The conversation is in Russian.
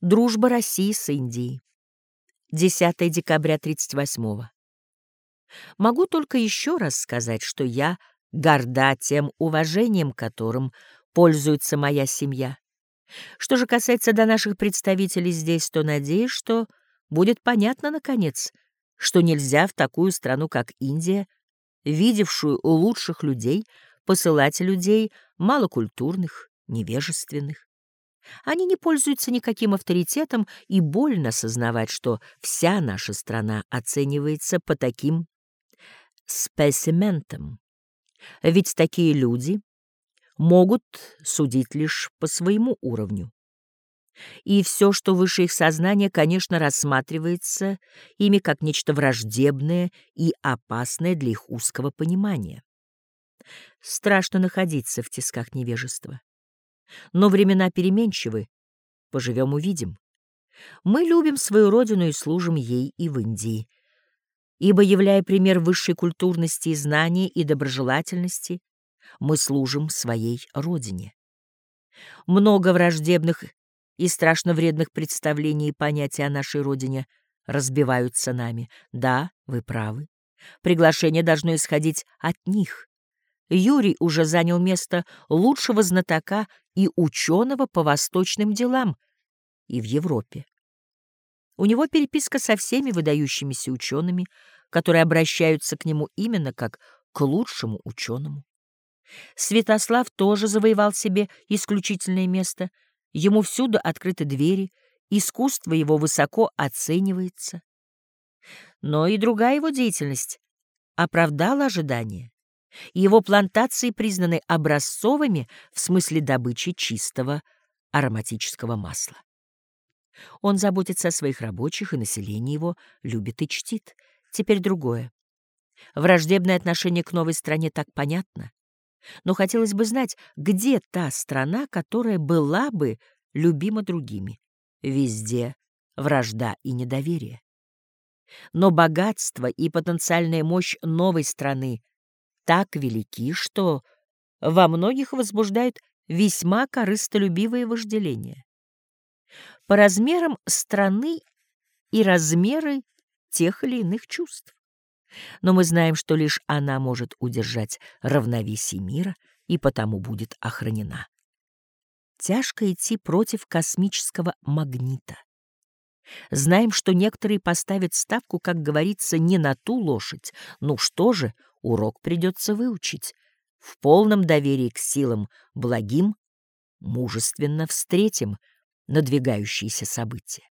Дружба России с Индией. 10 декабря 38 -го. Могу только еще раз сказать, что я горда тем уважением, которым пользуется моя семья. Что же касается до наших представителей здесь, то надеюсь, что будет понятно, наконец, что нельзя в такую страну, как Индия, видевшую лучших людей, посылать людей малокультурных, невежественных. Они не пользуются никаким авторитетом, и больно сознавать, что вся наша страна оценивается по таким спесиментам. Ведь такие люди могут судить лишь по своему уровню. И все, что выше их сознания, конечно, рассматривается ими как нечто враждебное и опасное для их узкого понимания. Страшно находиться в тисках невежества. Но времена переменчивы. Поживем — увидим. Мы любим свою родину и служим ей и в Индии. Ибо, являя пример высшей культурности и знания и доброжелательности, мы служим своей родине. Много враждебных и страшно вредных представлений и понятий о нашей родине разбиваются нами. Да, вы правы. Приглашение должно исходить от них. Юрий уже занял место лучшего знатока и ученого по восточным делам и в Европе. У него переписка со всеми выдающимися учеными, которые обращаются к нему именно как к лучшему ученому. Святослав тоже завоевал себе исключительное место, ему всюду открыты двери, искусство его высоко оценивается. Но и другая его деятельность оправдала ожидания. Его плантации признаны образцовыми в смысле добычи чистого ароматического масла. Он заботится о своих рабочих, и население его любит и чтит. Теперь другое. Враждебное отношение к новой стране так понятно. Но хотелось бы знать, где та страна, которая была бы любима другими. Везде вражда и недоверие. Но богатство и потенциальная мощь новой страны так велики, что во многих возбуждают весьма корыстолюбивые вожделения. По размерам страны и размеры тех или иных чувств. Но мы знаем, что лишь она может удержать равновесие мира и потому будет охранена. Тяжко идти против космического магнита. Знаем, что некоторые поставят ставку, как говорится, не на ту лошадь. Ну что же, урок придется выучить. В полном доверии к силам благим мужественно встретим надвигающиеся события.